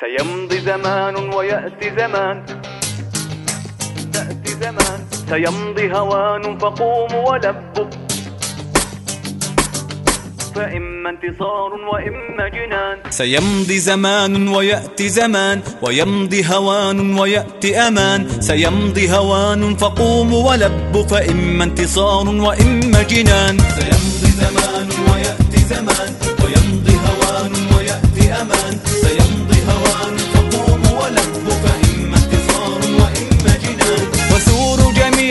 سيمضي زمان ويأتي زمان. تأتي زمان. سيمضي هوان فقوم ولبوا فإما انتصار وإما جنان. سيمضي زمان ويأتي زمان. ويمضي هوان ويأتي أمان. سيمضي هوان فقوم ولب. فإما انتصار وإما جنان. سيمضي زمان ويأتي زمان.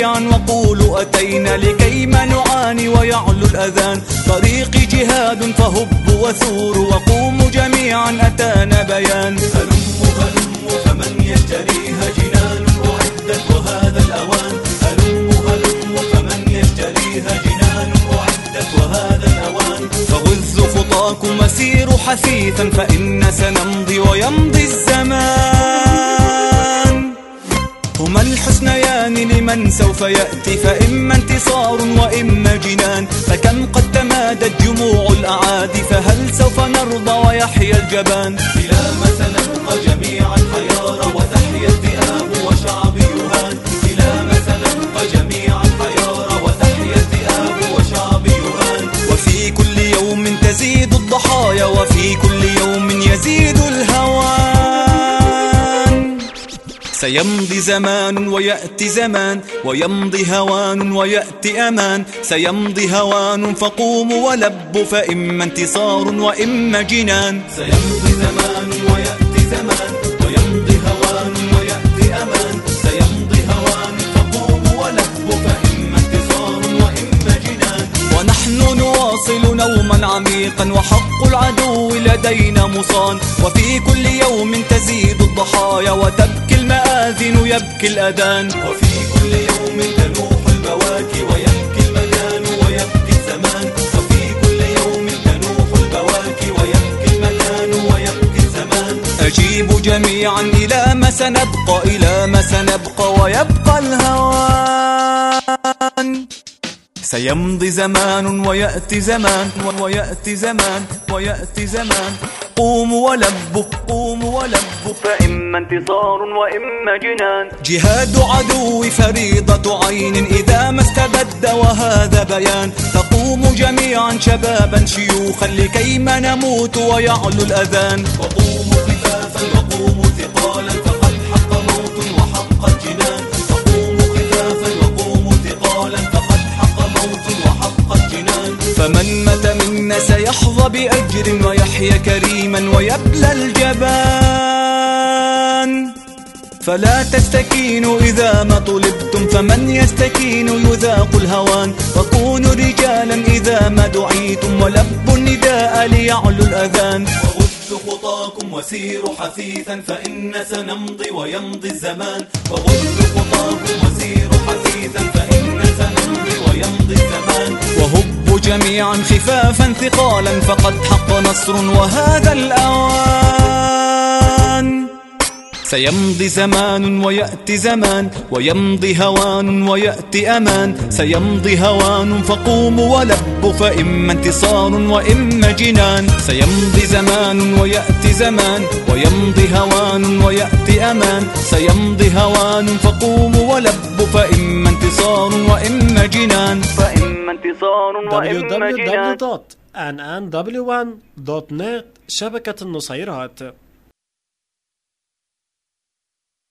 جميعا وقولوا أتينا لكيما نعاني ويعلو الأذان. طريقي جهاد فهبوا وثوروا وقوموا جميعا أتانا بيان. هلموا هلموا فمن يشتريها جنان أعدت وهذا الأوان. هلموا هلموا فمن يشتريها جنان أعدت وهذا الأوان. فغزوا خطاكم وسيروا حثيثا فإن سنمضي ويمضي الزمان. هما الحسنيان لمن سوف يأتي؟ فإما انتصار وإما جنان. فكم قد تمادت جموع الأعادي؟ فهل سوف نرضى ويحيى الجبان؟ سيمضي زمان ويأتي زمان ويمضي هوان ويأتي أمان. سيمضي هوان فقوم ولب فإما انتصار وإما جنان. سيمضي زمان ويأتي زمان ويمضي هوان ويأتي أمان. سيمضي هوان فإما انتصار وإما جنان. ونحن نواصل نوما عميقا وحق العدو لدينا مصان. وفي كل يوم تزيد الضحايا المآذن يبكي الأذان. وفي كل يوم تنوح البواكي ويبكي المكان ويبكي الزمان. وفي كل يوم تنوح البواكي ويبكي المكان ويبكي الزمان. أجيب جميعا إلى ما سنبقى إلى ما سنبقى ويبقى الهوان. سيمضي زمان ويأتي زمان ويأتي زمان ويأتي زمان. قوموا ولبوا قوموا ولبوا فإما انتصار وإما جنان. جهاد عدو فريضة عين. إذا ما استبد وهذا بيان. تقوم جميعا شبابا شيوخا لكيما نموت ويعلو الأذان. وقوموا خفافا وقوموا ثقالا. فقد حق موت وحق الجنان خفافا وقوموا ثقالا. فقد حق موت وحق الجنان فمن مات منا سيحظى بأجر ويحيى كريما ويبلى الجبان. فلا تستكينوا إذا ما طلبتم فمن يستكين يذاق الهوان. وكونوا رجالا إذا ما دعيتم ولبوا النداء ليعلو الأذان. خطاكم وسيروا حثيثا فإن سنمضي ويمضي الزمان. وغدوا خطاكم وسيروا حثيثا فإن سنمضي ويمضي الزمان. وهبوا جميعا خفافا ثقالا فقد حق نصر وهذا الأوان. سيمضي زمان ويأتي زمان ويمضي هوان ويأتي أمان. سيمضي هوان فقوم ولب فإما انتصار وإما جنان. سيمضي زمان ويأتي زمان ويمضي هوان ويأتي أمان. سيمضي هوان فقوم ولب فإما انتصار وإما جنان. فإما انتصار وإما جنان. www.nnw1.net شبكة النصيرات.